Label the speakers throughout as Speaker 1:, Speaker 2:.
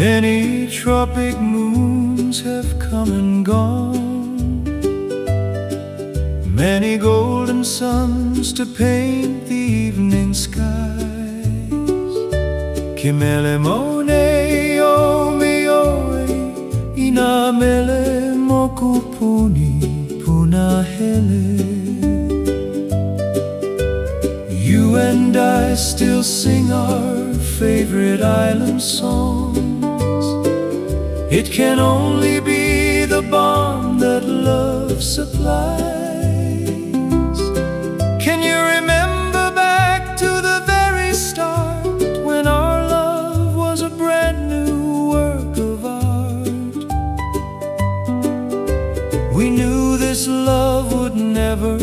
Speaker 1: Many tropic moons have come and gone. Many golden suns to paint the evening skies. Kimele mone o mioe Ina mele mokupuni punahele You and I still sing our favorite island songs it can only be the bond that love supplies. Can you remember back to the very start when our love was a brand new work of art? We knew this love would never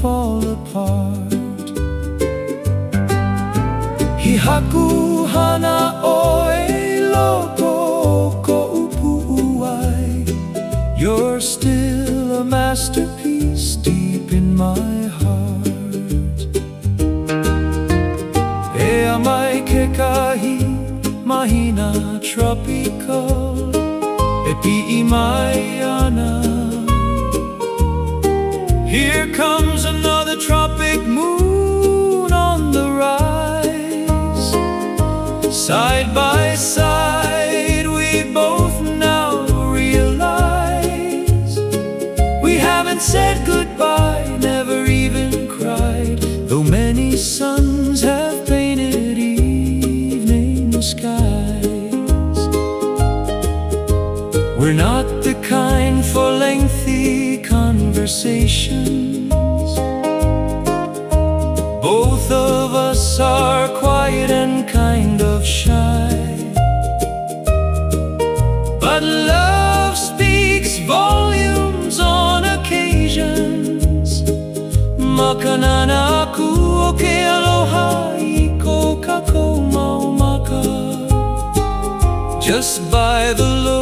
Speaker 1: fall apart. Hihaku hana oe You're still a masterpiece deep in my heart. Ea mai ke kahi mahina tropical E pi'i mai ana Here comes another We're not the kind for lengthy conversations. Both of us are quiet and kind of shy. But love speaks volumes on occasions. Makanana aku o ke aloha i ko kako Just by the look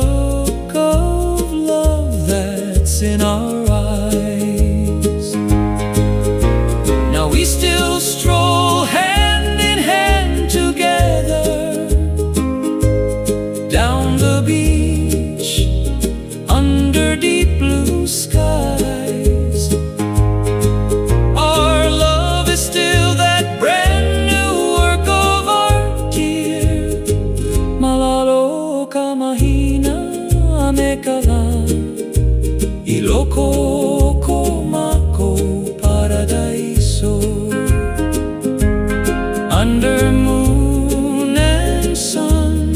Speaker 1: Under moon and sun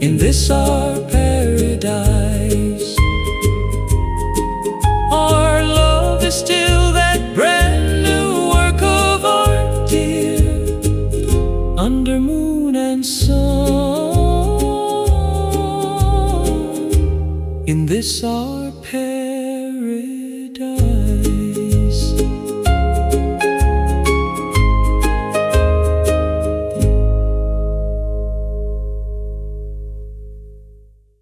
Speaker 1: In this our paradise. Our love is still that brand new work of art, dear Under moon and sun In this our